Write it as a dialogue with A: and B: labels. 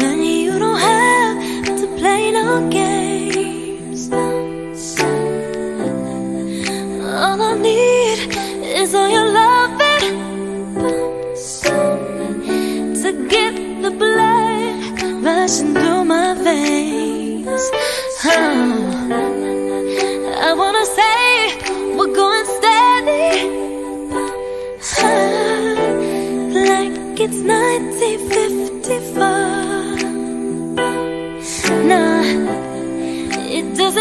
A: honey, you don't have to play no games. All I need is all your loving to get the blood rushing through my veins. Huh. I wanna say. It's 1954. Nah, it doesn't